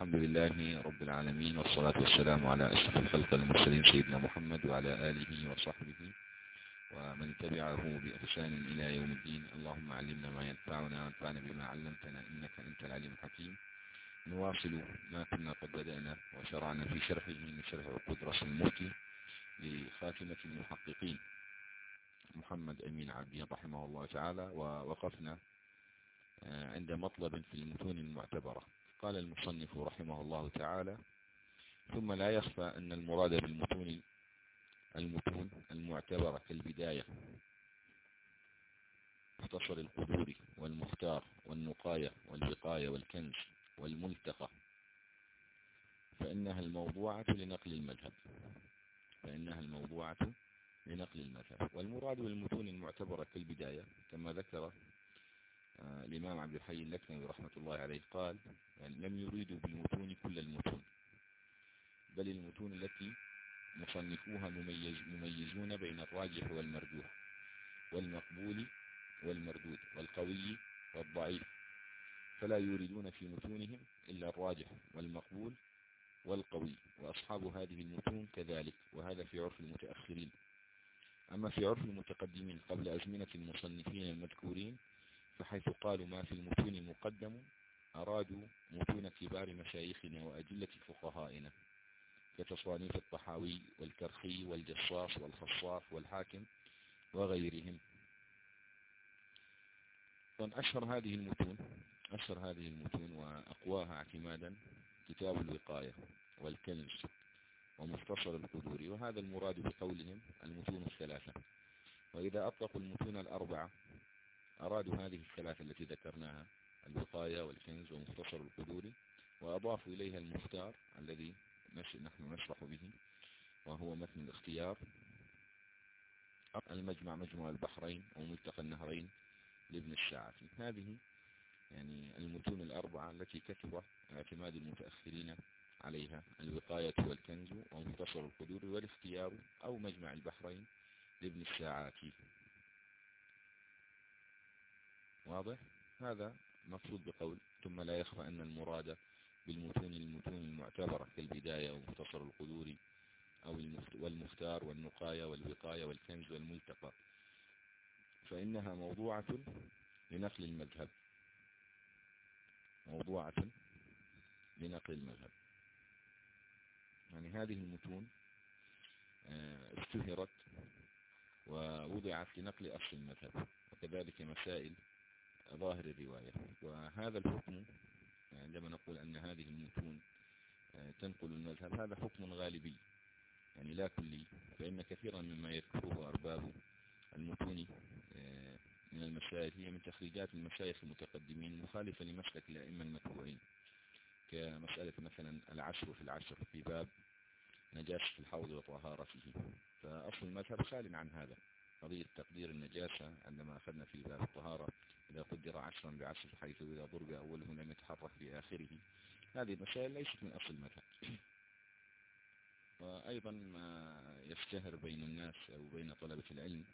الحمد لله رب العالمين والصلاة والسلام على أشرف الخلق المرسلين سيدنا محمد وعلى آله وصحبه ومن تبعه بإحسان إلى يوم الدين. اللهم علمنا ما ينفعنا وانفعنا بما علمتنا إنك أنت العليم الحكيم. نواصل ما كنا قد بدأنا وشرعنا في شرحه من شرح عقود رسم المفتي لخاتمة المحققين. محمد أمين عبدين رحمه الله تعالى ووقفنا عند مطلب في المتون المعتبرة. قال المصنف رحمه الله تعالى ثم لا يخفى أن المراد بالمتون المتون المعتبرة كالبداية مختصر القدور والمختار والنقاية والبقاية والكنز والملتقى فإنها الموضوعة لنقل المذهب فإنها الموضوعة لنقل المذهب والمراد بالمتون المعتبرة كالبداية كما ذكر الإمام عبد الحي اللكنوي رحمة الله عليه قال لم يريدوا بالمتون كل المتون بل المتون التي مصنفوها مميز مميزون بين الراجح والمرجوح والمقبول والمردود والقوي والضعيف. فلا يريدون في متونهم إلا الراجح والمقبول والقوي. وأصحاب هذه المتون كذلك وهذا في عرف المتأخرين. أما في عرف المتقدمين قبل أزمنة المصنفين المذكورين فحيث قالوا ما في المتون مقدم أرادوا متون كبار مشايخنا وأجلة فقهائنا كتصانيف الطحاوي والكرخي والجصاص والخصاف والحاكم وغيرهم. أشهر هذه المتون أشهر هذه المتون وأقواها اعتمادا كتاب الوقاية والكنز ومختصر القدور وهذا المراد بقولهم المتون الثلاثة. وإذا أطلقوا المتون الأربعة أرادوا هذه الثلاثة التي ذكرناها الوقاية والكنز ومختصر القدور وأضافوا إليها المختار الذي نحن نشرح به وهو متن الاختيار. المجمع مجموع البحرين وملتقى النهرين لابن الساعة هذه يعني المتون الأربعة التي كتب اعتماد المتأخرين عليها الوقاية والكنز ومختصر القدور والاختيار أو مجمع البحرين لابن الساعات واضح؟ هذا مقصود بقول ثم لا يخفى أن المراد بالمتون المتون المعتبرة كالبداية ومختصر القدور أو والمختار والنقاية والوقاية والكنز والملتقى. فإنها موضوعة لنقل المذهب. موضوعة لنقل المذهب. يعني هذه المتون آه، اشتهرت ووضعت لنقل أصل المذهب. وكذلك مسائل ظاهر الرواية. وهذا الحكم عندما نقول أن هذه المتون آه، تنقل المذهب هذا حكم غالبي. يعني لا كلي. فإن كثيرا مما يذكره أرباب المتون آه، من المسائل هي من تخريجات المشايخ المتقدمين مخالفة لمسلك الأئمة المتبوعين. كمسألة مثلا العشر في العشر في باب نجاسة الحوض وطهارته. فأصل المذهب خال عن هذا. قضية تقدير النجاسة عندما أخذنا في باب الطهارة إذا قدر عشرا بعشر حيث إذا ضرب أوله لم يتحرك في آخره هذه المسائل ليست من أصل المذهب. وأيضا ما يشتهر بين الناس أو بين طلبة العلم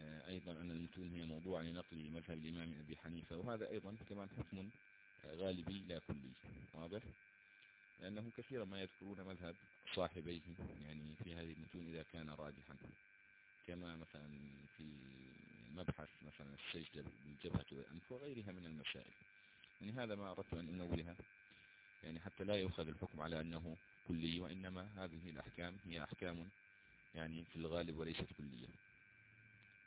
آه، أيضا أن المتون هي موضوع لنقل مذهب الإمام أبي حنيفة وهذا أيضا كمان حكم غالبي لا كلي. واضح؟ لأنه كثيرا ما يذكرون مذهب صاحبيه يعني في هذه المتون إذا كان راجحا. كما مثلا في مبحث مثلا السجدة بالجبهة والأنف وغيرها من المسائل يعني هذا ما أردت أن أنوه يعني حتى لا يؤخذ الحكم على أنه كلي وإنما هذه الأحكام هي أحكام يعني في الغالب وليست كلية.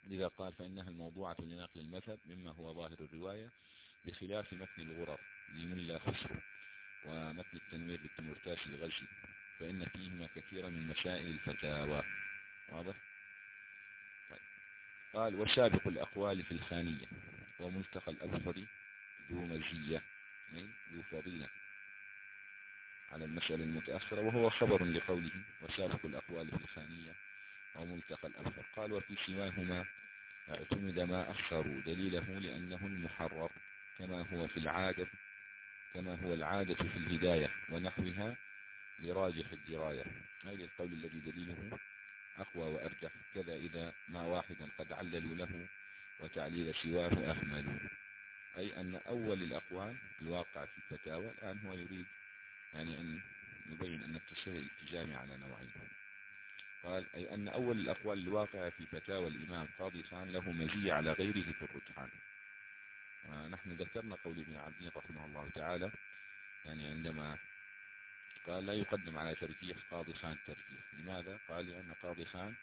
لذا قال فإنها الموضوعة لنقل المذهب مما هو ظاهر الرواية بخلاف متن الغرر لملا خسرو ومتن التنوير للتمرتاش الغزي فإن فيهما كثيرا من مسائل الفتاوى. واضح. قال وسابق الأقوال في الخانية وملتقى الأبصر ذو مزية ذو فضيلة على المسألة المتأخرة وهو خبر لقوله وسابق الأقوال في الخانية وملتقى الأبصر قال وفي سواهما اعتمد ما أخروا. دليله لأنه المحرر كما هو في العادة كما هو العادة في الهداية ونحوها لراجح الدراية. هذا القول الذي دليله أقوى وأرجح كذا إذا ما واحدا قد عللوا له وتعليل سواه أهملوا أي أن أول الأقوال الواقع في الفتاوى الآن هو يريد يعني أن نبين أن التصحيح الالتزامي على نوعين. قال أي أن أول الأقوال الواقعة في فتاوى الإمام قاضي خان له مزية على غيره في الرجحان نحن ذكرنا قول ابن عبدين رحمه الله تعالى يعني عندما قال لا يقدم على ترجيح قاضي خان ترجيح لماذا؟ قال لأن قاضي خان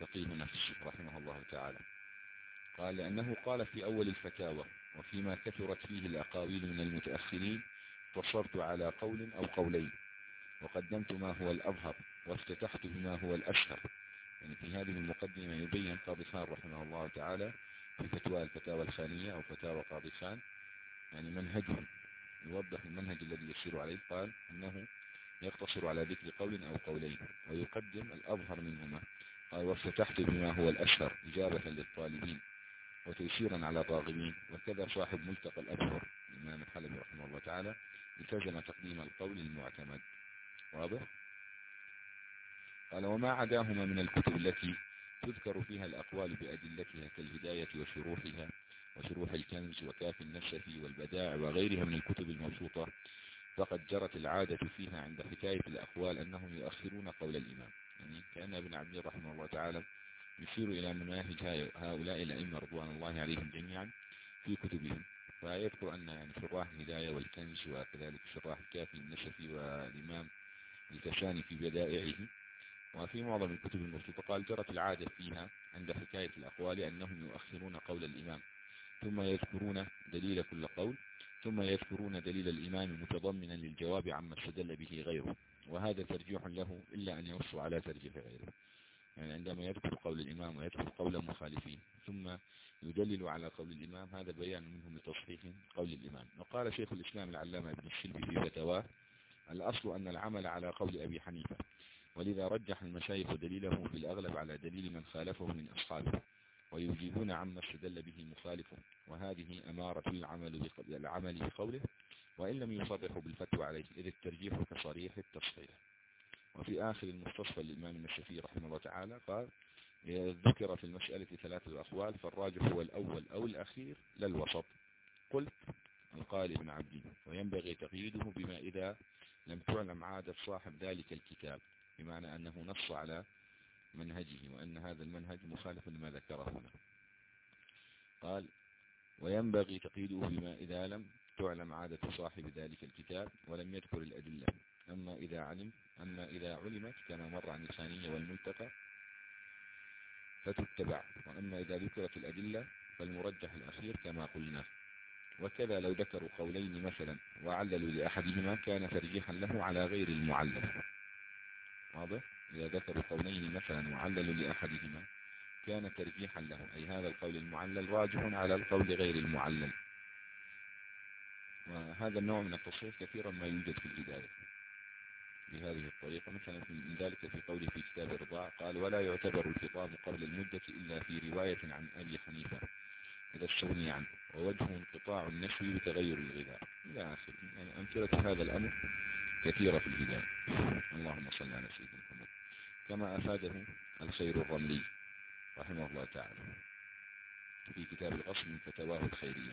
فقيه نفس رحمه الله تعالى. قال لأنه قال في أول الفتاوى وفيما كثرت فيه الأقاويل من المتأخرين تصرت على قول أو قولين. وقدمت ما هو الأظهر وافتتحت بما هو الأشهر. يعني في هذه المقدمة يبين قاضي خان رحمه الله تعالى في فتوى الفتاوى الخانية أو فتاوى قاضي خان. يعني منهجه يوضح المنهج الذي يسير عليه. قال أنه يقتصر على ذكر قول أو قولين ويقدم الأظهر منهما. قال وافتتحت بما هو الأشهر إجابة للطالبين وتيسيرا على طاغمين وكذا صاحب ملتقى الأبهر الإمام الحلبي رحمه الله تعالى التزم تقديم القول المعتمد. واضح؟ قال وما عداهما من الكتب التي تذكر فيها الأقوال بأدلتها كالهداية وشروحها وشروح الكنز وكاف النسفي والبداع وغيرها من الكتب المبسوطة فقد جرت العادة فيها عند حكاية الأقوال أنهم يؤخرون قول الإمام. يعني كأن ابن عبد رحمه الله تعالى يشير إلى مناهج هؤلاء الأئمة رضوان الله عليهم جميعا في كتبهم. فيذكر أن يعني شراح الهداية والكنز وكذلك شراح الكافي النسفي والإمام الكشاني في بدائعه. وفي معظم الكتب المبسوطة قال جرت العادة فيها عند حكاية الأقوال أنهم يؤخرون قول الإمام. ثم يذكرون دليل كل قول ثم يذكرون دليل الإمام متضمنا للجواب عما استدل به غيره وهذا ترجيح له إلا أن يوصوا على ترجيح غيره. يعني عندما يذكر قول الإمام ويذكر قول المخالفين ثم يدلل على قول الإمام هذا بيان منهم لتصحيح قول الإمام. وقال شيخ الإسلام العلامة ابن السلبي في فتواه الأصل أن العمل على قول أبي حنيفة ولذا رجح المشايخ دليله في الأغلب على دليل من خالفه من أصحابه. ويجيبون عما استدل به مخالفه وهذه أمارة العمل العمل بقوله وإن لم يصرحوا بالفتوى عليه إذ الترجيح كصريح التصحيح وفي آخر المستصفى للإمام النشفي رحمه الله تعالى قال ذكر في المسألة ثلاثة أقوال فالراجح هو الأول أو الأخير لا الوسط. قلت القال ابن عبدي وينبغي تقييده بما إذا لم تعلم عادة صاحب ذلك الكتاب بمعنى أنه نص على منهجه وأن هذا المنهج مخالف لما ذكره هنا. قال وينبغي تقييده بما إذا لم تعلم عادة صاحب ذلك الكتاب ولم يذكر الأدلة. أما إذا علم أما إذا علمت كما مر عن الثانية والملتقى فتتبع. وأما إذا ذكرت الأدلة فالمرجح الأخير كما قلنا. وكذا لو ذكروا قولين مثلا وعللوا لأحدهما كان ترجيحا له على غير المعلل واضح؟ إذا ذكروا قولين مثلا وعللوا لأحدهما كان ترجيحا له أي هذا القول المعلل راجح على القول غير المعلل. وهذا النوع من التصريف كثيرا ما يوجد في الهداية بهذه الطريقة. مثلا من ذلك في قوله في كتاب الرضاع قال ولا يعتبر الخطاب قبل المدة إلا في رواية عن أبي حنيفة إذا استغني عنه ووجه انقطاع النسل بتغير الغذاء. إلى آخره. يعني أمثلة هذا الأمر كثيرة في الهداية اللهم صل على سيدنا محمد. كما أفاده الخير الرملي رحمه الله تعالى. في كتاب الأصل من فتواه الخيرية.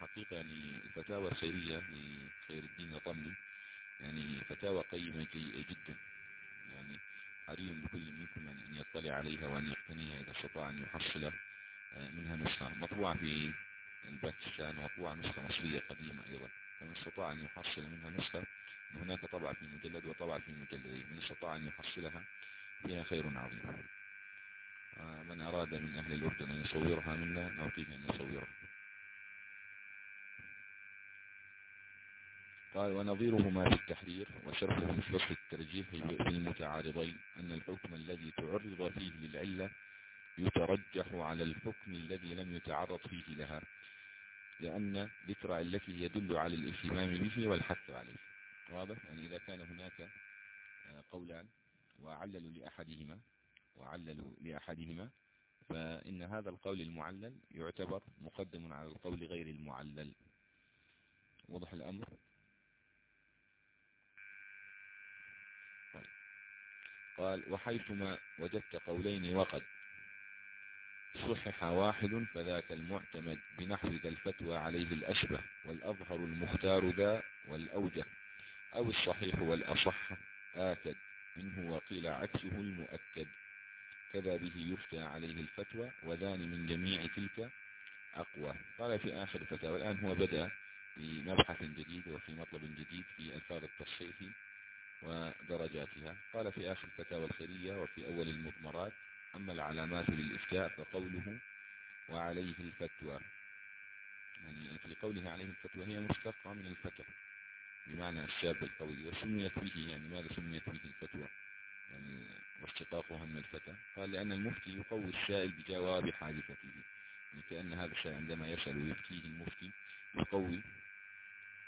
حقيقة يعني الفتاوى الخيرية لخير الدين الرملي يعني فتاوى قيمة جدا. يعني حري بكل منكم يعني أن يطلع عليها وأن يقتنيها إذا استطاع أن يحصل منها نسخة. مطبوعة في الباكستان ومطبوعة نسخة مصرية قديمة أيضا. فمن استطاع أن يحصل منها نسخة هناك طبعة في مجلد وطبعة في مجلدين من استطاع أن يحصلها فيها خير عظيم. آه، من أراد من أهل الأردن أن يصورها منا نعطيه أن يصورها. قال ونظيرهما في التحرير وشرحه في فصل الترجيح في المتعارضين أن الحكم الذي تعرض فيه للعلة يترجح على الحكم الذي لم يتعرض فيه لها لأن ذكر علته يدل على الاهتمام به والحث عليه. واضح يعني إذا كان هناك آه، قولان وعللوا لأحدهما وعللوا لأحدهما فإن هذا القول المعلل يعتبر مقدم على القول غير المعلل. وضح الأمر؟ قال وحيثما وجدت قولين وقد صحح واحد فذاك المعتمد بنحو ذا الفتوى عليه الأشبه والأظهر المختار ذا والأوجه أو الصحيح والأصح آكد منه وقيل عكسه المؤكد. كذا به يفتى عليه الفتوى وذان من جميع تلك أقوى. قال في آخر الفتاوى الآن هو بدأ في مبحث جديد وفي مطلب جديد في ألفاظ التصحيح ودرجاتها. قال في آخر الفتاوى الخيرية وفي أول المضمرات أما العلامات للإفتاء فقوله وعليه الفتوى. يعني في قوله عليه الفتوى هي مشتقة من الفتوى. بمعنى الشاب القوي وسميت به يعني ماذا سميت به الفتوى؟ يعني واشتقاقها من الفتى. قال لأن المفتي يقوي السائل بجواب حادثته. يعني كأن هذا السائل عندما يسأل ويفتيه المفتي يقوي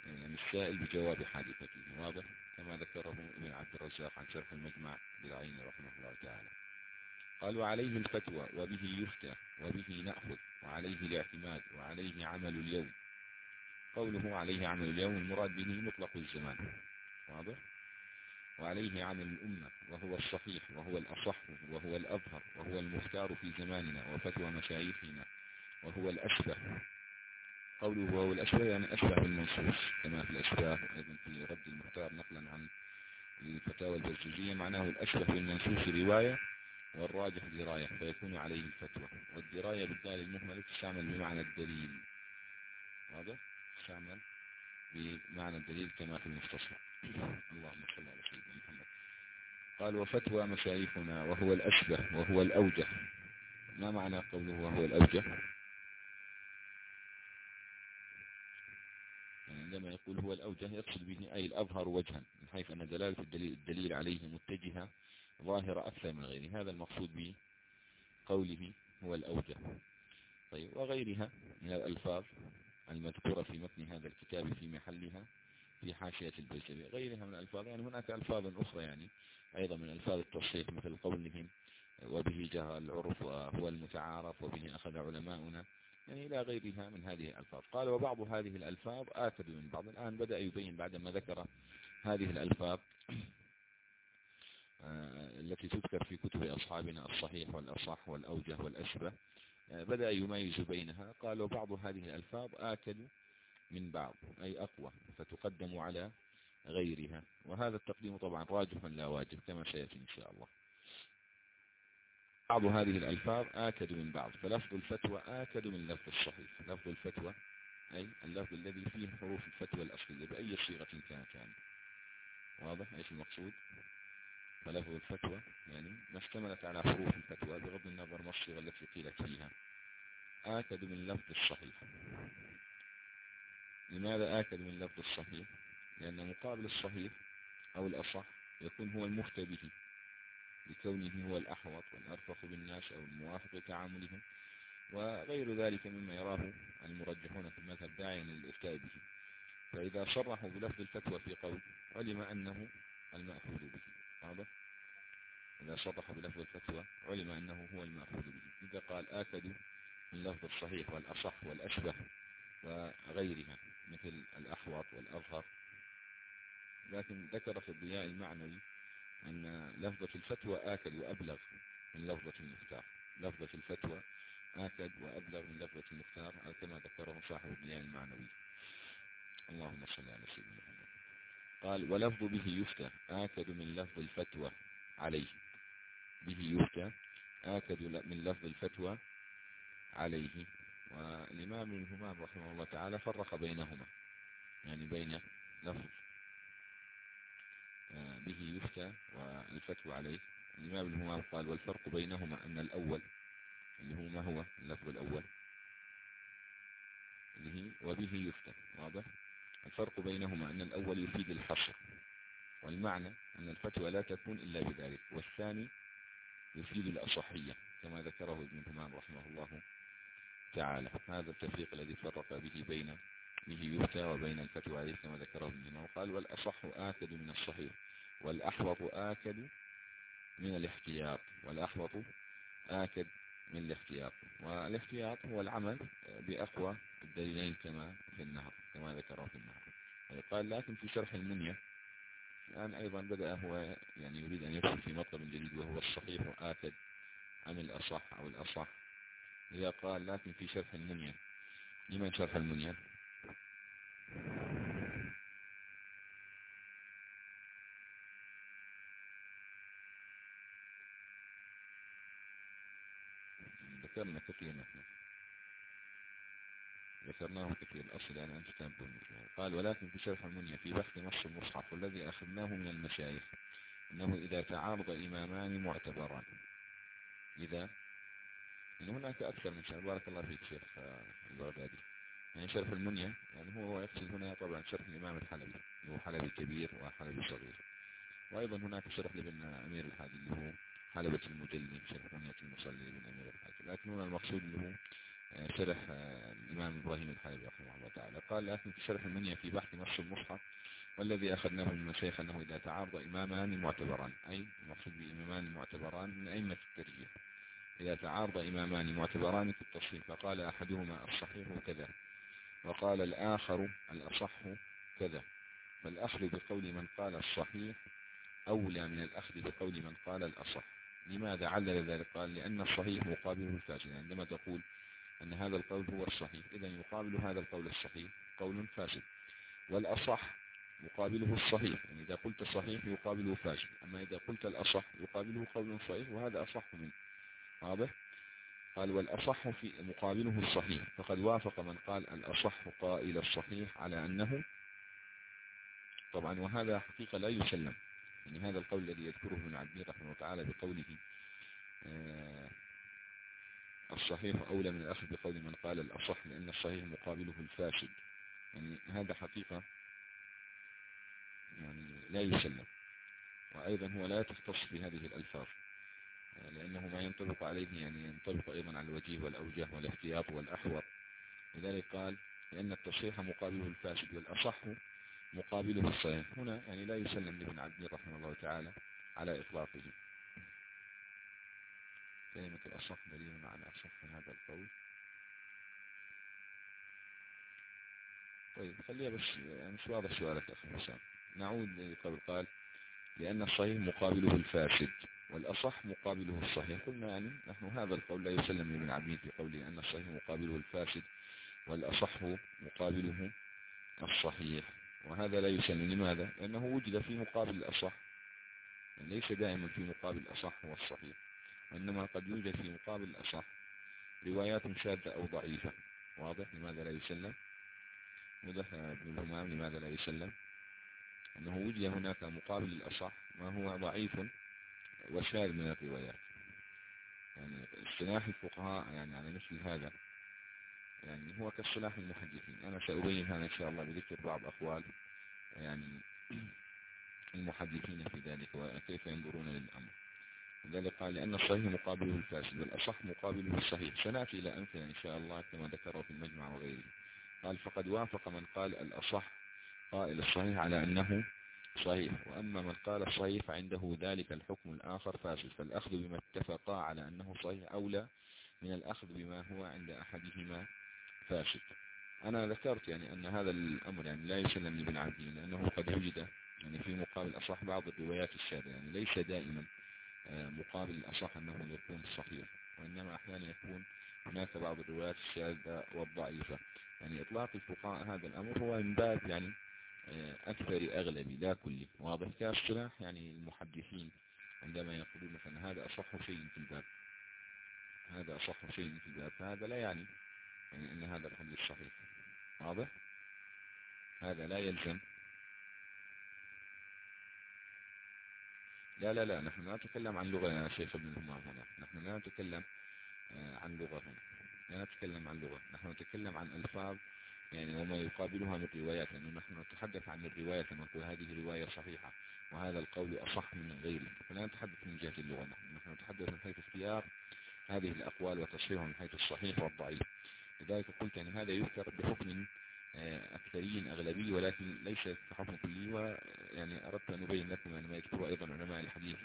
يعني السائل بجواب حادثته. واضح؟ كما ذكره ابن عبد الرزاق عن شرح المجمع بالعين رحمه الله تعالى. قال وعليه الفتوى وبه يفتى وبه نأخذ وعليه الاعتماد وعليه عمل اليوم. قوله عليه عمل اليوم المراد به مطلق الزمان. واضح؟ وعليه عمل الأمة وهو الصحيح وهو الأصح وهو الأظهر وهو المختار في زماننا وفتوى مشايخنا وهو الأشبه. قوله وهو الأشبه يعني أشبه بالمنصوص كما في الأشباه أيضا في رد المختار نقلا عن الفتاوى البرجوزية معناه الأشبه بالمنصوص رواية والراجح دراية فيكون عليه الفتوى. والدراية بالدال المهملة تستعمل بمعنى الدليل. واضح؟ تستعمل بمعنى الدليل كما في المستصفى اللهم صل على سيدنا محمد. قال وفتوى مشايخنا وهو الأشبه وهو الأوجه. ما معنى قوله وهو الأوجه؟ يعني عندما يقول هو الأوجه يقصد به أي الأظهر وجها من حيث أن دلالة الدليل, الدليل عليه متجهة ظاهرة أكثر من غيره. هذا المقصود بقوله هو الأوجه. طيب وغيرها من الألفاظ. المذكورة في متن هذا الكتاب في محلها في حاشية البيسري غيرها من الألفاظ يعني هناك ألفاظ أخرى يعني أيضا من ألفاظ التصحيح مثل قولهم وبه جرى العرف وهو المتعارف وبه أخذ علماؤنا يعني إلى غيرها من هذه الألفاظ. قال وبعض هذه الألفاظ آكد من بعض. الآن بدأ يبين بعدما ذكر هذه الألفاظ آه، التي تذكر في كتب أصحابنا الصحيح والأصح والأوجه والأشبه. بدأ يميز بينها. قال وبعض هذه الألفاظ آكد من بعض أي أقوى فتقدم على غيرها. وهذا التقديم طبعا راجح لا واجب كما سيأتي إن شاء الله. بعض هذه الألفاظ آكد من بعض فلفظ الفتوى آكد من لفظ الصحيح. لفظ الفتوى أي اللفظ الذي فيه حروف الفتوى الأصلية بأي صيغة كانت يعني واضح؟ إيش المقصود؟ فلفظ الفتوى يعني ما اشتملت على حروف الفتوى بغض النظر ما الصيغة التي قيلت فيها. آكد من لفظ الصحيح. لماذا آكد من لفظ الصحيح؟ لأن مقابل الصحيح أو الأصح يكون هو المفتى به لكونه هو الأحوط والأرفق بالناس أو الموافق لتعاملهم وغير ذلك مما يراه المرجحون في المذهب داعيا للإفتاء به. فإذا صرحوا بلفظ الفتوى في قول علم أنه المأخوذ به. واضح؟ إذا صرح بلفظ الفتوى علم أنه هو المأخوذ به. إذا قال آكد من لفظ الصحيح والأصح والأشبه وغيرها مثل الأحوط والأظهر. لكن ذكر في الضياء المعنوي أن لفظة الفتوى آكد وأبلغ من لفظة المختار. لفظة الفتوى آكد وأبلغ من لفظة المختار كما ذكره صاحب الضياء المعنوي. اللهم صل على سيدنا محمد. قال ولفظ به يفتى آكد من لفظ الفتوى عليه. به يفتى آكد من لفظ الفتوى عليه. والإمام ابن همام رحمه الله تعالى فرق بينهما يعني بين لفظ آه، به يفتى والفتوى عليه. الإمام ابن همام قال والفرق بينهما أن الأول اللي هو ما هو؟ اللفظ الأول اللي هي وبه يفتى واضح؟ الفرق بينهما أن الأول يفيد الحصر والمعنى أن الفتوى لا تكون إلا بذلك والثاني يفيد الأصحية كما ذكره ابن همام رحمه الله تعالى. هذا التفريق الذي فرق به بين به يفتى وبين الفتوى عليه كما ذكره ابن همام قال والأصح آكد من الصحيح والأحوط آكد من الاحتياط والأحوط آكد من الاحتياط. والاحتياط هو العمل بأقوى الدليلين كما في النهر كما ذكره في النهر. قال لكن في شرح المنية الآن أيضا بدأ هو يعني يريد أن يدخل في مطلب جديد وهو الصحيح آكد عن الأصح أو الأصح. إذا قال لكن في شرح المنية لمن شرح المنية؟ ذكرنا كثير نحن ذكرناه كثير الأصل يعني أن تتنبون قال ولكن في شرح المنية في بحث نص المصحف والذي أخذناه من المشايخ أنه إذا تعارض إمامان معتبران. إذا يعني هناك أكثر من شرح. بارك الله فيك شيخ البغدادي. يعني شرح المنية يعني هو يقصد هنا طبعا شرح الإمام الحلبي. هو حلبي كبير وحلبي صغير. وأيضا هناك شرح لابن أمير الحاج اللي هو حلبة المجلي شرح منية المصلي لابن أمير الحاج. لكن هنا المقصود هو آه، شرح آه، الإمام إبراهيم الحلبي رحمه الله تعالى. قال لكن في شرح المنية في بحث نص المصحف والذي أخذناه من المشايخ أنه إذا تعارض إمامان معتبران. أي المقصود بإمامان معتبران من أئمة الترجيح. إذا تعارض إمامان معتبران في التصحيح فقال أحدهما الصحيح كذا. وقال الآخر الأصح كذا. فالأخذ بقول من قال الصحيح أولى من الأخذ بقول من قال الأصح. لماذا علل ذلك؟ قال لأن الصحيح مقابله الفاسد عندما تقول أن هذا القول هو الصحيح إذا يقابل هذا القول الصحيح قول فاسد والأصح يقابله الصحيح. يعني إذا قلت الصحيح يقابله فاسد أما إذا قلت الأصح يقابله قول صحيح وهذا أصح منه. واضح؟ قال والأصح في مقابله الصحيح. فقد وافق من قال الأصح قائل الصحيح على أنه طبعا وهذا حقيقة لا يسلم. يعني هذا القول الذي يذكره ابن عبد رحمه تعالى بقوله آه، الصحيح أولى من الأخذ بقول من قال الأصح لأن الصحيح مقابله الفاسد. يعني هذا حقيقة يعني لا يسلم وأيضا هو لا تختص بهذه الألفاظ لأنه ما ينطبق عليه يعني ينطبق أيضا على الوجيه والأوجه والاحتياط والأحوط لذلك قال لأن التصحيح مقابله الفاسد والأصح مقابله الصحيح هنا يعني لا يسلم لابن عبد رحمه الله تعالى على إطلاقه. كلمة الأصح دليل على أصح هذا القول. طيب خليها بس يعني مش واضح سؤالك أخي حسام. نعود لقول قال لأن الصحيح مقابله الفاسد والأصح مقابله الصحيح. قلنا يعني نحن هذا القول لا يسلم لابن عبيد في قوله أن الصحيح مقابله الفاسد والأصح مقابله الصحيح. وهذا لا يسلم لماذا؟ لأنه وجد في مقابل الأصح. يعني ليس دائما في مقابل الأصح هو الصحيح. وإنما قد يوجد في مقابل الأصح روايات شاذة أو ضعيفة. واضح؟ لماذا لا يسلم مدح ابن الهمام؟ لماذا لا يسلم أنه وجد هناك مقابل الأصح ما هو ضعيف وشاذ من الروايات. يعني اصطلاح الفقهاء يعني على مثل هذا. يعني هو كاصطلاح المحدثين أنا سأبين هذا إن شاء الله بذكر بعض أقوال يعني المحدثين في ذلك وكيف ينظرون للأمر. لذلك قال لأن الصحيح مقابله الفاسد والأصح مقابله الصحيح. سنأتي إلى أمثلة إن شاء الله كما ذكره في المجمع وغيره. قال فقد وافق من قال الأصح قائل الصحيح على أنه صحيح. وأما من قال الصحيح فعنده ذلك الحكم الآخر فاسد. فالأخذ بما اتفقا على أنه صحيح أولى من الأخذ بما هو عند أحدهما. فاسد. أنا ذكرت يعني أن هذا الأمر يعني لا يسلم لابن عبدين لأنه قد وجد يعني في مقابل أصح بعض الروايات الشاذة يعني ليس دائما آه، مقابل الأصح أنه يكون صحيح وإنما أحيانا يكون هناك بعض الروايات الشاذة والضعيفة. يعني إطلاق الفقهاء هذا الأمر هو من باب يعني آه، أكثر أغلبي لا كلي واضح كاصطلاح يعني المحدثين عندما يقولون مثلا هذا أصح شيء في الباب هذا أصح شيء في الباب فهذا لا يعني يعني أن هذا الحديث صحيح. واضح؟ هذا لا يلزم. لا لا لا نحن لا نتكلم عن لغة يا شيخ ابن الهمام هنا. نحن لا نتكلم آه، عن لغة هنا. لا نتكلم عن لغة. نحن نتكلم عن ألفاظ يعني وما يقابلها من روايات لأنه نحن نتحدث عن الرواية نقول هذه رواية صحيحة وهذا القول أصح من غيره. فلا نتحدث من جهة اللغة. نحن نتحدث من حيث اختيار هذه الأقوال وتصحيحها من حيث الصحيح والضعيف. لذلك قلت يعني هذا يذكر بحكم آه، أكثري أغلبي ولكن ليس كحكم كلي ويعني أردت أن أبين لكم يعني ما يذكره أيضا علماء الحديث.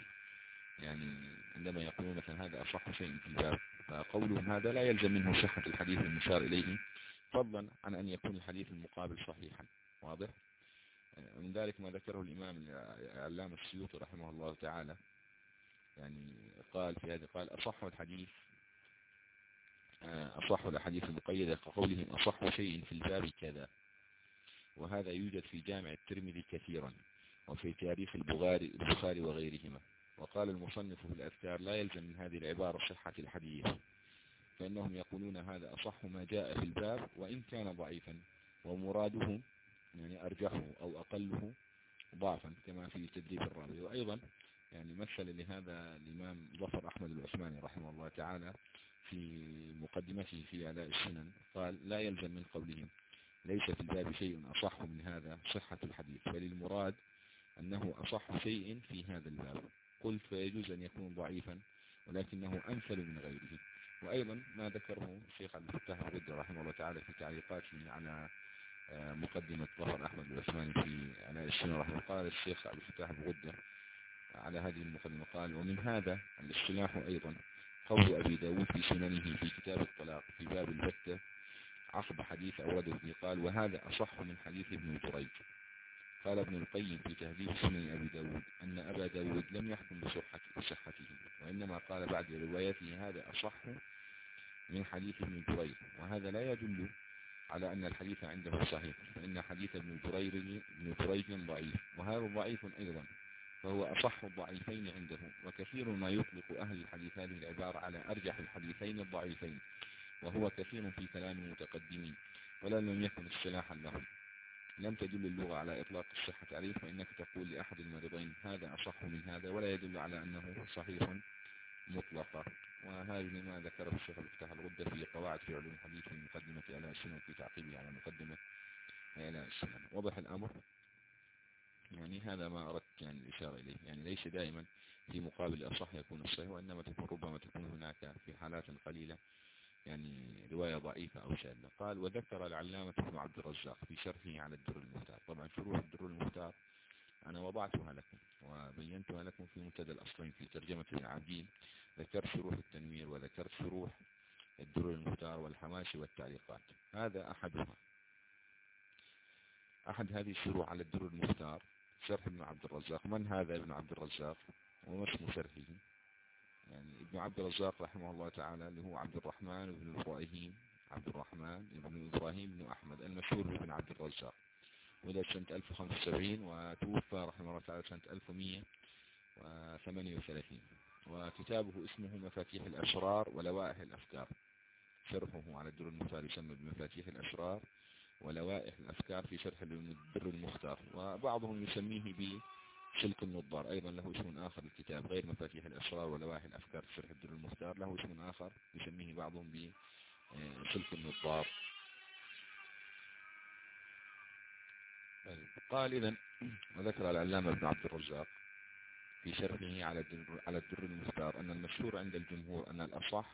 يعني عندما يقولون مثلا هذا أصح شيء في الباب فقولهم هذا لا يلزم منه صحة الحديث المشار إليه فضلا عن أن يكون الحديث المقابل صحيحا. واضح؟ من ذلك ما ذكره الإمام العلامة السيوطي رحمه الله تعالى. يعني قال في هذا قال أصح الحديث أصح الحديث المقيدة كقولهم أصح شيء في الباب كذا. وهذا يوجد في جامع الترمذي كثيرا وفي تاريخ البخاري وغيرهما. وقال المصنف في الأذكار لا يلزم من هذه العبارة صحة الحديث فإنهم يقولون هذا أصح ما جاء في الباب وإن كان ضعيفا ومراده يعني أرجحه أو أقله ضعفا كما في تدريب الراوي وأيضا يعني مثل لهذا الإمام ظفر أحمد العثماني رحمه الله تعالى في مقدمته في علاء السنن قال لا يلزم من قولهم ليس في الباب شيء أصح من هذا صحة الحديث بل المراد أنه أصح شيء في هذا الباب. قلت فيجوز أن يكون ضعيفا ولكنه أمثل من غيره. وأيضا ما ذكره الشيخ عبد الفتاح الغدة رحمه الله تعالى في تعليقاته على آه، مقدمة ظهر أحمد العثماني في على السنة رحمه قال الشيخ عبد الفتاح الغدة على هذه المقدمة قال ومن هذا الاصطلاح أيضا قول أبي داود في سننه في كتاب الطلاق في باب البتة عقب حديث أورده قال وهذا أصح من حديث ابن جريج قال ابن القيم في تهذيب سنن أبي داود أن أبا داود لم يحكم بصحته وإنما قال بعد روايته هذا أصح من حديث ابن جريج وهذا لا يدل على أن الحديث عنده صحيح فإن حديث ابن جريج ابن جريج ضعيف وهذا ضعيف أيضا. فهو أصح الضعيفين عنده وكثير ما يطلق أهل الحديث هذه العبارة على أرجح الحديثين الضعيفين وهو كثير في كلام المتقدمين ولا لم يكن اصطلاحا لهم. لم تدل اللغة على إطلاق الصحة عليه فإنك تقول لأحد المرضين هذا أصح من هذا ولا يدل على أنه صحيح مطلقا. وهذه ما ذكره الشيخ الفتاح الغدة في قواعد في علوم الحديث في مقدمة آلاء السنة في تعقيبه على مقدمة آلاء السنة وضح الأمر. يعني هذا ما أردت يعني الإشارة إليه. يعني ليس دائما في مقابل الأصح يكون الصحيح وإنما تكون ربما تكون هناك في حالات قليلة يعني رواية ضعيفة أو شاذة. قال وذكر العلامة ابن عبد الرزاق في شرحه على الدر المختار. طبعا شروح الدر المختار أنا وضعتها لكم وبينتها لكم في منتدى الأصلين في ترجمة العابدين ذكرت شروح التنوير وذكرت شروح الدر المختار والحماشي والتعليقات. هذا أحدها. أحد هذه الشروح على الدر المختار شرح ابن عبد الرزاق. من هذا ابن عبد الرزاق؟ وما اسم شرحه يعني ابن عبد الرزاق رحمه الله تعالى اللي هو عبد الرحمن بن إبراهيم. عبد الرحمن بن إبراهيم بن أحمد. المشهور بن عبد الرزاق. ولد سنة 1075 وتوفى رحمه الله تعالى سنة 1138 وكتابه اسمه مفاتيح الأسرار ولوائح الأفكار. شرحه على الدر المختار يسمى بمفاتيح الأسرار. ولوائح الأفكار في شرح الدر المختار وبعضهم يسميه بسلك النظار أيضا له اسم آخر الكتاب غير مفاتيح الأسرار ولوائح الأفكار في شرح الدر المختار له اسم آخر يسميه بعضهم بسلك النظار طيب. قال إذا وذكر العلامة ابن عبد الرزاق في شرحه على الدر, على الدر المختار أن المشهور عند الجمهور أن الأصح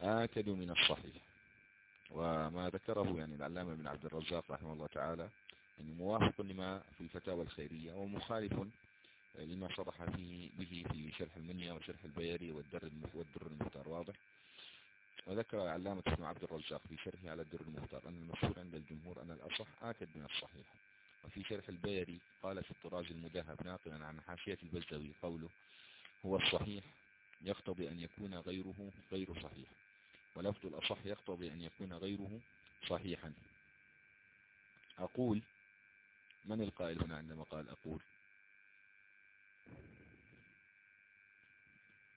آكد من الصحيح وما ذكره يعني العلامة ابن عبد الرزاق رحمه الله تعالى يعني موافق لما في الفتاوى الخيرية ومخالف لما صرح فيه به في شرح المنيا وشرح البيري والدر والدر المختار واضح؟ وذكر العلامة ابن عبد الرزاق في شرحه على الدر المختار أن المشهور عند الجمهور أن الأصح آكد من الصحيح. وفي شرح البيري قال في الطراز المذهب ناقلا عن حاشية البزوي قوله هو الصحيح يقتضي أن يكون غيره غير صحيح. ولفظ الأصح يقتضي أن يكون غيره صحيحا. أقول من القائل هنا عندما قال أقول؟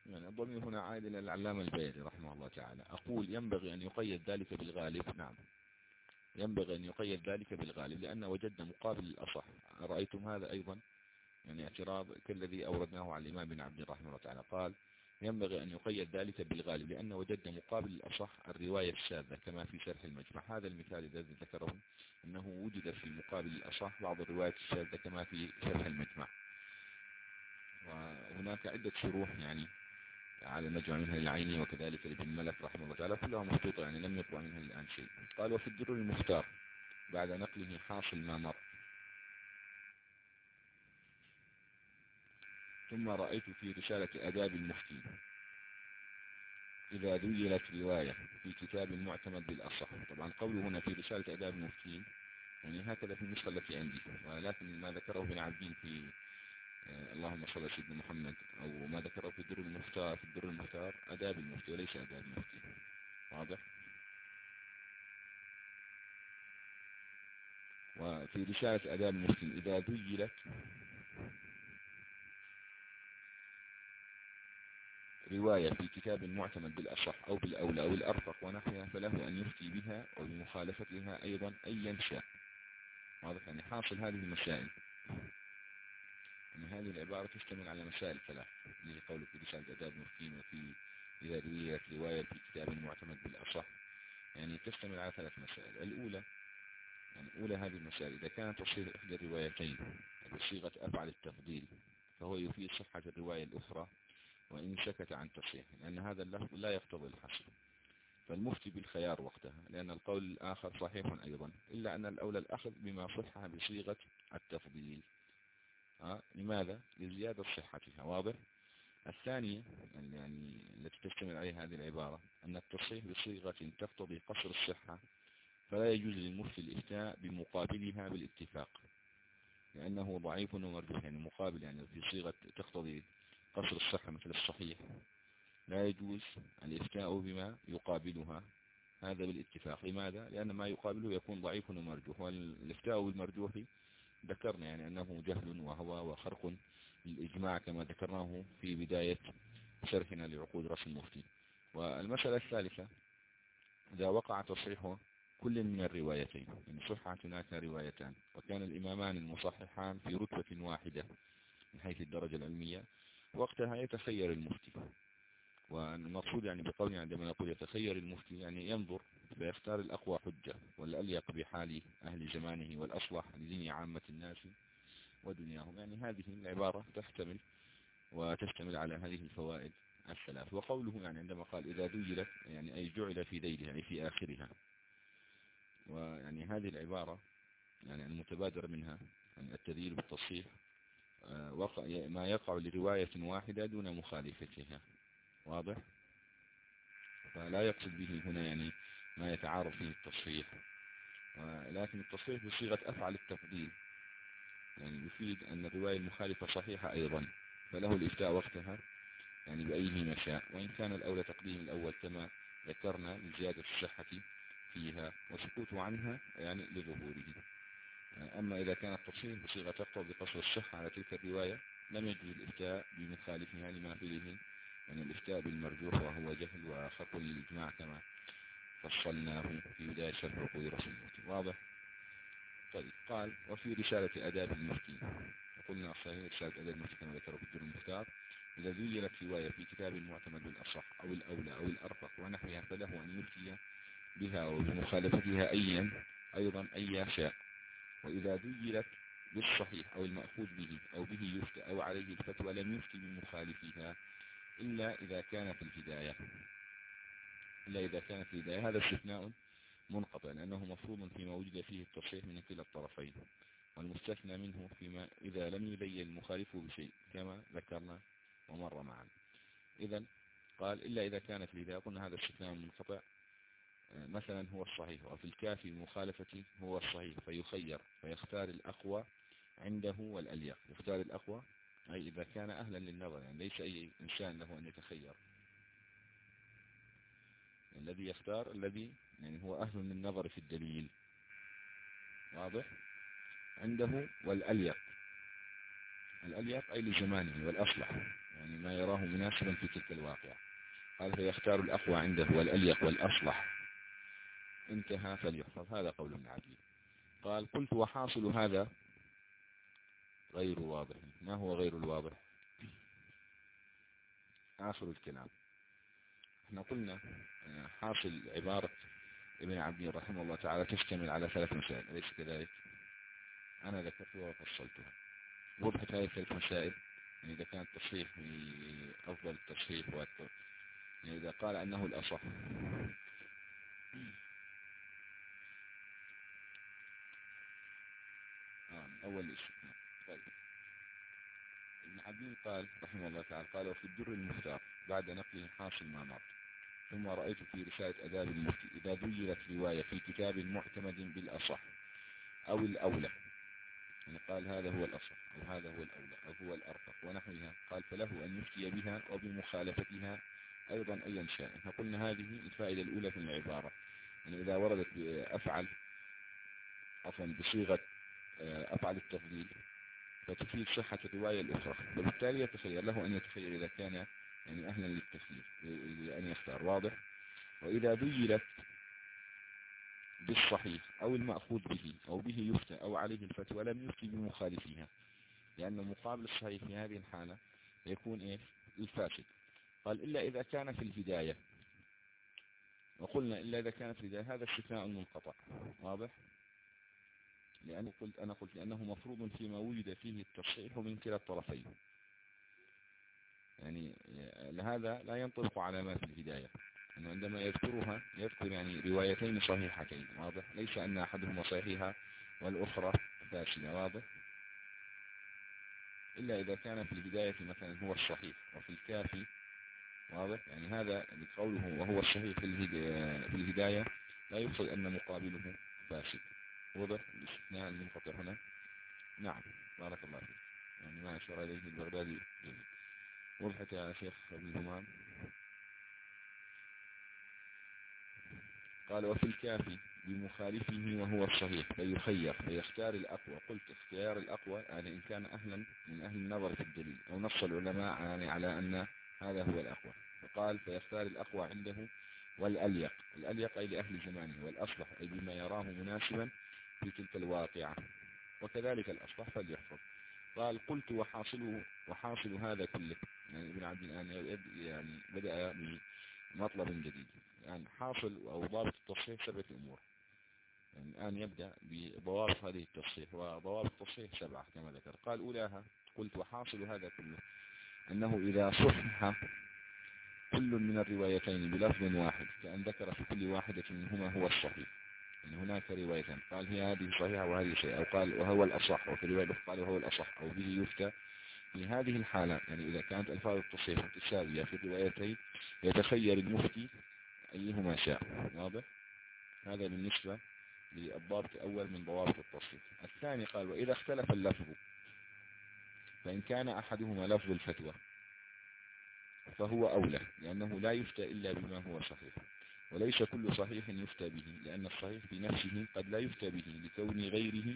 يعني الضمير هنا عائد إلى العلامة البيري رحمه الله تعالى. أقول ينبغي أن يقيد ذلك بالغالب. نعم. ينبغي أن يقيد ذلك بالغالب لأن وجدنا مقابل الأصح. رأيتم هذا أيضا؟ يعني اعتراض كالذي أوردناه على الإمام بن عبد الرحمن الله تعالى. قال ينبغي أن يقيد ذلك بالغالب لأن وجدنا مقابل الأصح الرواية الشاذة كما في شرح المجمع. هذا المثال الذي ذكره أنه وجد في مقابل الأصح بعض الروايات الشاذة كما في شرح المجمع. وهناك عدة شروح يعني على المجمع منها العيني وكذلك لابن ملك رحمه الله تعالى كلها مخطوطة يعني لم يطلع منها الآن شيء. قال وفي الدر المختار بعد نقله حاصل ما مر. ثم رأيت في رسالة أداب المفتي. إذا ذيلت رواية في كتاب معتمد بالأصح طبعا قوله هنا في رسالة أداب المفتين يعني هكذا في النسخة التي عندي. ولكن ما ذكره ابن عبدين في آه، اللهم صل على سيدنا محمد أو ما ذكره في الدر المختار في الدر المختار أداب المفتي وليس أداب المفتي. واضح؟ وفي رسالة أداب المفتي إذا ذيلت رواية في كتاب معتمد بالأصح أو بالأولى أو الأرفق ونحوها فله أن يفتي بها وبمخالفتها أيضا أيا شاء واضح؟ يعني حاصل هذه المسائل. أن هذه العبارة تشتمل على مسائل ثلاث اللي قوله في رسالة أداب مفتين وفي إذا رويت رواية في كتاب معتمد بالأصح يعني تشتمل على ثلاث مسائل. الأولى يعني أولى هذه المسائل إذا كانت تصير إحدى الروايتين بصيغة أفعل التفضيل فهو يفيد صحة الرواية الأخرى وإن سكت عن تصحيح لأن هذا اللفظ لا يقتضي الحصر فالمفتي بالخيار وقتها لأن القول الآخر صحيح أيضا إلا أن الأولى الأخذ بما صحها بصيغة التفضيل أه؟ لماذا؟ لزيادة صحتها واضح؟ الثانية يعني التي تشتمل عليها هذه العبارة أن التصحيح بصيغة تقتضي قصر الصحة فلا يجوز للمفتي الإفتاء بمقابلها بالاتفاق لأنه ضعيف ومرجوح يعني مقابل يعني في صيغة تقتضي قصر الصحة مثل الصحيح. لا يجوز الإفتاء بما يقابلها. هذا بالاتفاق. لماذا؟ لأن ما يقابله يكون ضعيف ومرجوح. والإفتاء بالمرجوح ذكرنا يعني أنه جهل وهوى وخرق للإجماع كما ذكرناه في بداية شرحنا لعقود رسم المفتي. والمسألة الثالثة إذا وقع تصحيح كل من الروايتين يعني صحت هناك روايتان وكان الإمامان المصححان في رتبة واحدة من حيث الدرجة العلمية وقتها يتخير المفتي. والمقصود يعني بقولنا عندما نقول يتخير المفتي يعني ينظر فيختار الأقوى حجة والأليق بحال أهل زمانه والأصلح لدين عامة الناس ودنياهم. يعني هذه العبارة تحتمل وتشتمل على هذه الفوائد الثلاث. وقوله يعني عندما قال إذا ذيلت يعني أي جعل في ذيلها يعني في آخرها. ويعني هذه العبارة يعني المتبادر منها يعني التذييل بالتصحيح آه، ما يقع لرواية واحدة دون مخالفتها. واضح؟ فلا يقصد به هنا يعني ما يتعارض فيه التصحيح لكن التصحيح بصيغة أفعل التفضيل. يعني يفيد أن الرواية المخالفة صحيحة أيضا فله الإفتاء وقتها يعني بأيه ما شاء. وإن كان الأولى تقديم الأول كما ذكرنا لزيادة الصحة فيها وسكوت عنها يعني لظهوره. أما إذا كان التصحيح بصيغة تقتضي قصر الصحة على تلك الرواية لم يجوز الإفتاء بمخالفها لما فيه من الإفتاء بالمرجوح وهو جهل وخط الإجماع كما فصلناه في بداية شرح عقود رسول واضح؟ طيب قال وفي رسالة أداب المفتي. وقلنا صحيح رسالة أداب المفتي كما ذكر في الدر المختار إذا ذيلت رواية في كتاب معتمد بالأصح أو الأولى أو الأرفق ونحوها فله أن يفتي بها وبمخالفتها أيا أيضا أي شاء وإذا ذيلت بالصحيح أو المأخوذ به أو به يفتى أو عليه الفتوى لم يفتي بمخالفها إلا إذا كان في الهداية. إلا إذا كان في الهداية. هذا استثناء منقطع لأنه مفروض فيما وجد فيه التصحيح من كلا الطرفين والمستثنى منه فيما إذا لم يبين المخالف بشيء كما ذكرنا ومر معنا إذا قال إلا إذا كان في الهداية. قلنا هذا استثناء منقطع. مثلا هو الصحيح وفي الكافي المخالفة هو الصحيح فيخير فيختار الأقوى عنده والأليق. يختار الأقوى؟ أي إذا كان أهلا للنظر يعني ليس أي إنسان له أن يتخير. الذي يختار الذي يعني هو أهل للنظر في الدليل. واضح؟ عنده والأليق. الأليق أي لزمانه والأصلح يعني ما يراه مناسبا في تلك الواقع قال فيختار الأقوى عنده والأليق والأصلح. انتهى فليحفظ. هذا قول ابن عدي. قال قلت وحاصل هذا غير واضح. ما هو غير الواضح؟ آخر الكلام. إحنا قلنا حاصل عبارة ابن عبد رحمه الله تعالى تشتمل على ثلاث مسائل أليس كذلك؟ أنا ذكرتها وفصلتها. وضحت هذه الثلاث مسائل يعني إذا كان التصحيح أفضل التصحيح وأكثر. يعني إذا قال أنه الأصح آه أول شيء. طيب. ابن عبدين قال رحمه الله تعالى قال وفي الدر المختار بعد نقله حاصل ما مر ثم رأيت في رسالة أداب المفتي إذا ذيلت رواية في كتاب معتمد بالأصح أو الأولى. يعني قال هذا هو الأصح أو هذا هو الأولى أو هو الأرفق ونحوها. قال فله أن يفتي بها وبمخالفتها أيضا أيا شاء. إحنا قلنا هذه الفائدة الأولى في العبارة. يعني إذا وردت أفعل عفوا بصيغة آه، أفعل التفضيل فتفيد صحة الرواية الأخرى. وبالتالي يتخير له أن يتخير إذا كان يعني أهلا للتخيير لأن يختار واضح. وإذا ذيلت بالصحيح أو المأخوذ به أو به يفتى أو عليه الفتوى لم يفتي بمخالفها لأن مقابل الصحيح في هذه الحالة يكون إيه الفاسد. قال إلا إذا كان في البداية وقلنا إلا إذا كان في البداية هذا استثناء منقطع واضح؟ لأنه قلت أنا قلت لأنه مفروض فيما وجد فيه التصحيح من كلا الطرفين. يعني لهذا لا ينطبق على ما في البداية أنه عندما يذكرها يذكر يعني روايتين صحيحتين. واضح؟ ليس أن أحدهما صحيحة والأخرى فاسدة. واضح؟ إلا إذا كان في البداية مثلا هو الصحيح وفي الكافي واضح؟ يعني هذا قوله وهو الصحيح في الهداية لا يقصد أن مقابله فاسد. واضح باستثناء المنقطع هنا. نعم بارك الله فيك. يعني ما أشار إليه البغدادي. جميل وضحت يا شيخ ابن الهمام قال وفي الكافي بمخالفه وهو الصحيح فيخير فيختار الأقوى. قلت اختيار الأقوى يعني إن كان أهلا من أهل النظر في الدليل أو نص العلماء يعني على أن هذا هو الأقوى. فقال فيختار الأقوى عنده والأليق. الأليق أي لأهل زمانه والأصلح أي بما يراه مناسبا في تلك الواقعة وكذلك الأصلح فليحفظ. قال قلت وحاصله وحاصل هذا كله. يعني ابن عبد الآن يعني بدأ بمطلب جديد. يعني حاصل أو ضابط التصحيح سبعة أمور. يعني الآن يبدأ بضوابط هذه التصحيح وضوابط التصحيح سبعة كما ذكر. قال أولاها قلت وحاصل هذا كله. أنه إذا صحح كل من الروايتين بلفظ واحد كأن ذكر في كل واحدة منهما هو الصحيح. يعني هناك روايتان قال هي هذه صحيحة وهذه شيء أو قال وهو الأصح وفي رواية قال وهو الأصح أو به يفتى. في هذه الحالة يعني إذا كانت ألفاظ التصحيح متساوية في الروايتين يتخير المفتي أيهما شاء. واضح؟ هذا بالنسبة للضابط الأول من ضوابط التصحيح. الثاني قال وإذا اختلف اللفظ فإن كان أحدهما لفظ الفتوى فهو أولى لأنه لا يفتى إلا بما هو صحيح. وليس كل صحيح يفتى به لأن الصحيح بنفسه قد لا يفتى به لكون غيره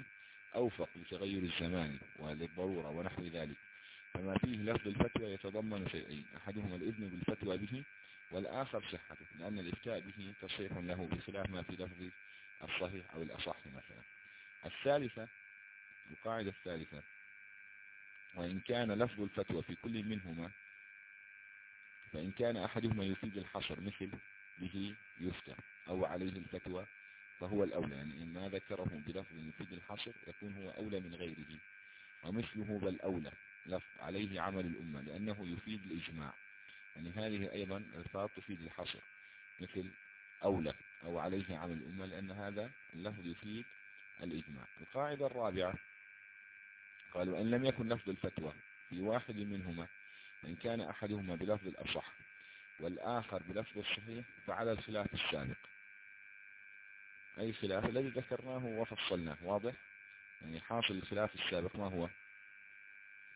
أوفق لتغير الزمان وللضرورة ونحو ذلك. فما فيه لفظ الفتوى يتضمن شيئين أحدهما الإذن بالفتوى به والآخر صحته لأن الإفتاء به تصحيح له بخلاف ما في لفظ الصحيح أو الأصح مثلا. الثالثة القاعدة الثالثة وإن كان لفظ الفتوى في كل منهما فإن كان أحدهما يفيد الحصر مثل به يفتى أو عليه الفتوى فهو الأولى. يعني إن ما ذكره بلفظ يفيد الحصر يكون هو أولى من غيره ومثله بل أولى لفظ عليه عمل الأمة لأنه يفيد الإجماع. يعني هذه أيضا الفاظ تفيد الحصر مثل أولى أو عليه عمل الأمة لأن هذا اللفظ يفيد الإجماع. القاعدة الرابعة قالوا أن لم يكن لفظ الفتوى في واحد منهما إن كان أحدهما بلفظ الأصح. والآخر بلفظ الصحيح فعلى الخلاف السابق. أي خلاف الذي ذكرناه وفصلناه واضح؟ يعني حاصل الخلاف السابق ما هو؟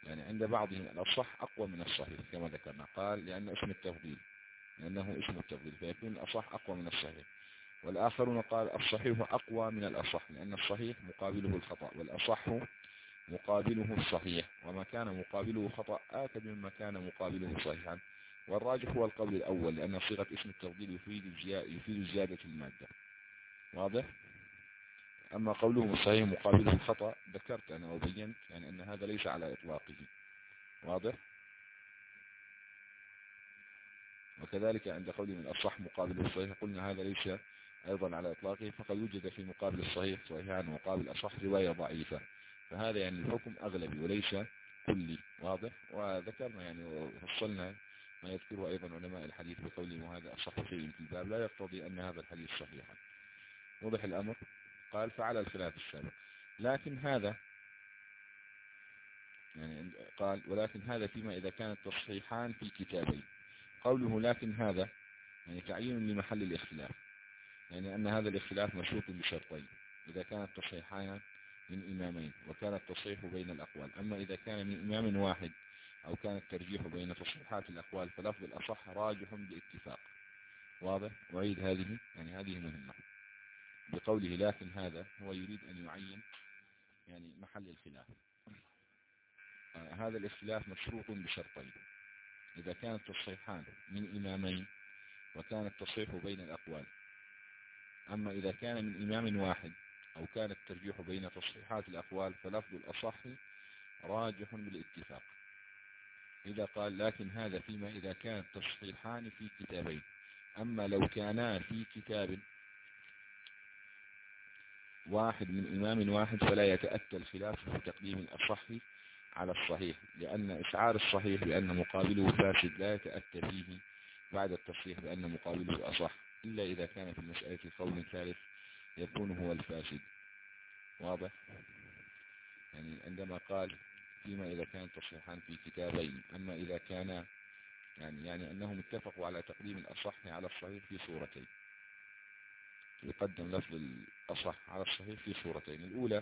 يعني عند بعضهم الأصح أقوى من الصحيح كما ذكرنا. قال لأن اسم التفضيل لأنه اسم التفضيل فيكون الأصح أقوى من الصحيح. والآخرون قال الصحيح أقوى من الأصح لأن الصحيح مقابله الخطأ والأصح مقابله الصحيح. وما كان مقابله خطأ آكد مما كان مقابله صحيحا. والراجح هو القول الأول لأن صيغة اسم التفضيل يفيد يفيد زيادة المادة. واضح؟ أما قوله الصحيح مقابله الخطأ ذكرت أنا وبينت يعني أن هذا ليس على إطلاقه. واضح؟ وكذلك عند قولهم الأصح مقابل الصحيح قلنا هذا ليس أيضا على إطلاقه فقد وجد في مقابل الصحيح صحيحان ومقابل الأصح رواية ضعيفة. فهذا يعني الحكم أغلبي وليس كلي. واضح؟ وذكرنا يعني وفصلنا ما يذكره أيضا علماء الحديث بقولهم وهذا أصح في الباب لا يقتضي أن هذا الحديث صحيحا. وضح الأمر. قال فعلى الخلاف السابق. لكن هذا يعني قال ولكن هذا فيما إذا كانت تصحيحان في كتابين قوله لكن هذا يعني تعيين لمحل الاختلاف. يعني أن هذا الاختلاف مشروط بشرطين إذا كانت تصحيحان من إمامين وكان التصحيح بين الأقوال. أما إذا كان من إمام واحد أو كان الترجيح بين تصحيحات الأقوال فلفظ الأصح راجح باتفاق. واضح؟ وعيد هذه يعني هذه مهمة. بقوله لكن هذا هو يريد أن يعين يعني محل الخلاف. آه هذا الاختلاف مشروط بشرطين. إذا كان التصحيحان من إمامين وكان التصحيح بين الأقوال. أما إذا كان من إمام واحد أو كان الترجيح بين تصحيحات الأقوال فلفظ الأصح راجح بالاتفاق. إذا قال لكن هذا فيما إذا كان التصحيحان في كتابين. أما لو كانا في كتاب واحد من إمام واحد فلا يتأتى الخلاف في تقديم الأصح على الصحيح لأن إشعار الصحيح بأن مقابله فاسد لا يتأتى فيه بعد التصحيح بأن مقابله أصح إلا إذا كان في المسألة قول ثالث يكون هو الفاسد. واضح؟ يعني عندما قال فيما إذا كان تصحيحان في كتابين أما إذا كان يعني يعني أنهم اتفقوا على تقديم الأصح على الصحيح في صورتين. يقدم لفظ الأصح على الصحيح في صورتين. الأولى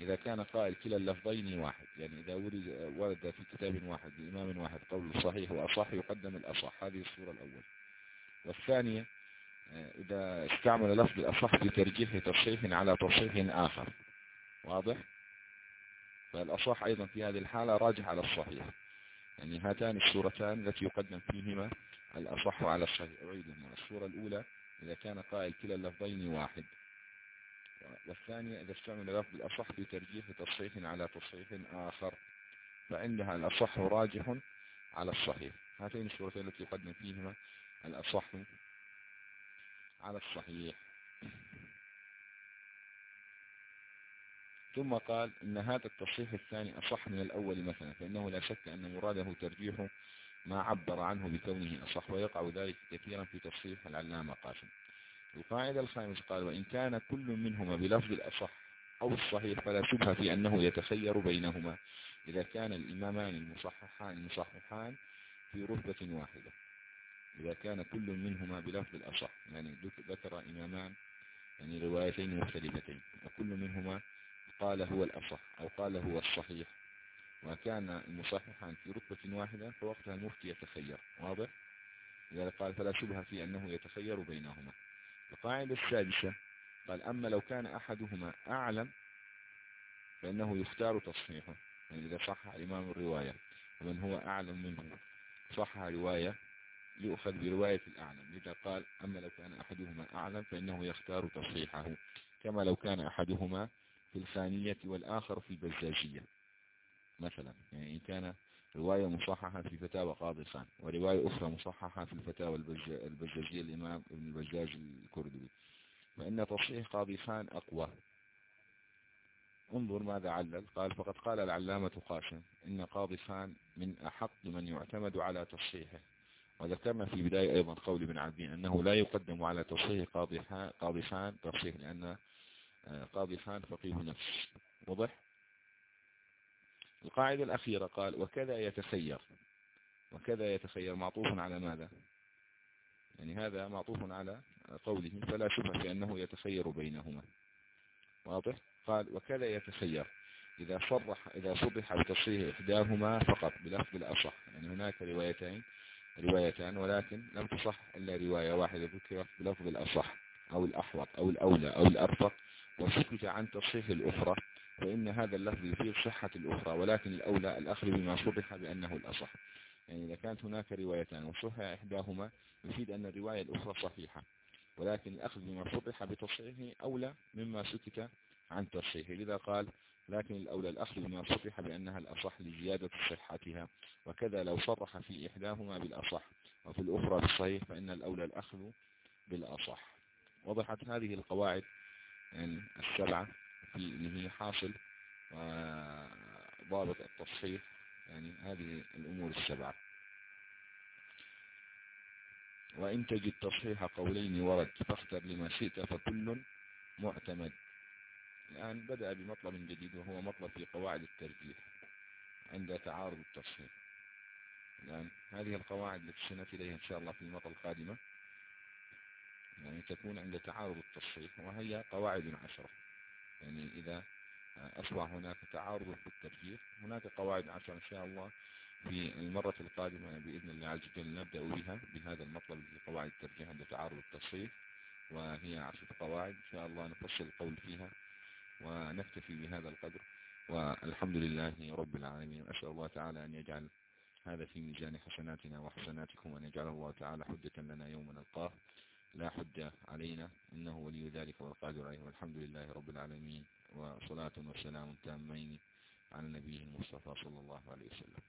إذا كان قائل كلا اللفظين واحد يعني إذا ورد, ورد في كتاب واحد لإمام واحد قول صحيح وأصح يقدم الأصح. هذه الصورة الأولى. والثانية إذا استعمل لفظ الأصح في ترجيح تصحيح على تصحيح آخر. واضح؟ فالأصح أيضا في هذه الحالة راجح على الصحيح. يعني هاتان الصورتان التي يقدم فيهما الأصح على الصحيح. أعيدهما الصورة الأولى إذا كان قائل كلا اللفظين واحد. والثانية إذا استعمل لفظ الأصح في ترجيح تصحيح على تصحيح آخر. فعندها الأصح راجح على الصحيح. هاتين الصورتين التي يقدم فيهما الأصح على الصحيح. ثم قال إن هذا التصحيح الثاني أصح من الأول مثلا فإنه لا شك أن مراده ترجيح ما عبر عنه بكونه أصح ويقع ذلك كثيرا في تصحيح العلامة قاسم. القاعدة الخامسة قال وإن كان كل منهما بلفظ الأصح أو الصحيح فلا شبه في أنه يتخير بينهما إذا كان الإمامان المصححان مصححان في رتبة واحدة. إذا كان كل منهما بلفظ الأصح يعني ذكر إمامان يعني روايتين مختلفتين وكل منهما قال هو الأصح أو قال هو الصحيح. وكان المصححان في رتبة واحدة فوقتها المفتي يتخير. واضح؟ لذلك قال فلا شبه في أنه يتخير بينهما. القاعدة السادسة قال أما لو كان أحدهما أعلم فإنه يختار تصحيحه. يعني إذا صح الإمام الرواية ومن هو أعلم منه؟ صح رواية يؤخذ برواية الأعلم. لذا قال أما لو كان أحدهما أعلم فإنه يختار تصحيحه. كما لو كان أحدهما في الخانية والآخر في البزاجية مثلا. يعني إن كان رواية مصححة في فتاوى قاضي خان ورواية أخرى مصححة في الفتاوى البزاجية الإمام ابن البزاج الكردي فإن تصحيح قاضي خان أقوى. انظر ماذا علل. قال فقد قال العلامة قاسم إن قاضي خان من أحق من يعتمد على تصحيحه. وذكرنا في بداية أيضا قول ابن عبدين أنه لا يقدم على تصحيح قاضي خان تصحيح لأن قاضي خان فقيه نفس وضح القاعدة الأخيرة قال وكذا يتخير. وكذا يتخير معطوف على ماذا؟ يعني هذا معطوف على قوله فلا شبه كأنه يتخير بينهما. واضح؟ قال وكذا يتخير. إذا صرح إذا صرح بتصريح إحداهما فقط بلفظ الأصح. يعني هناك روايتين روايتان ولكن لم تصح إلا رواية واحدة ذكرت بلفظ الأصح أو الأحوط أو الأولى أو الأرفق. وسكت عن تصحيح الأخرى فإن هذا اللفظ يفيد صحة الأخرى ولكن الأولى الأخذ بما صرح بأنه الأصح. يعني إذا كانت هناك روايتان وصح إحداهما يفيد أن الرواية الأخرى صحيحة. ولكن الأخذ بما صرح بتصحيحه أولى مما سكت عن تصحيحه لذا قال لكن الأولى الأخذ بما صرح بأنها الأصح لزيادة صحتها وكذا لو صرح في إحداهما بالأصح وفي الأخرى بالصحيح فإن الأولى الأخذ بالأصح. وضحت هذه القواعد السبعة اللي هي حاصل وضابط التصحيح يعني هذه الأمور السبعة. وإن تجد تصحيح قولين ورد فاختر لما شئت فكل معتمد. الآن بدأ بمطلب جديد وهو مطلب في قواعد الترجيح عند تعارض التصحيح. الآن هذه القواعد التي سنأتي إليها إن شاء الله في المطل القادمة. يعني تكون عند تعارض التصحيح وهي قواعد عشرة. يعني إذا أصبح هناك تعارض في الترجيح هناك قواعد عشرة إن شاء الله في المرة القادمة بإذن الله عز وجل نبدأ بها بهذا المطلب في قواعد الترجيح عند تعارض التصحيح وهي عشرة قواعد إن شاء الله نفصل القول فيها ونكتفي بهذا القدر والحمد لله رب العالمين. أسأل الله تعالى أن يجعل هذا في ميزان حسناتنا وحسناتكم وأن يجعل الله تعالى حجة لنا يوم نلقاه. لا حجة علينا إنه ولي ذلك والقادر عليه والحمد لله رب العالمين وصلاة وسلام تامين على نبيه المصطفى صلى الله عليه وسلم.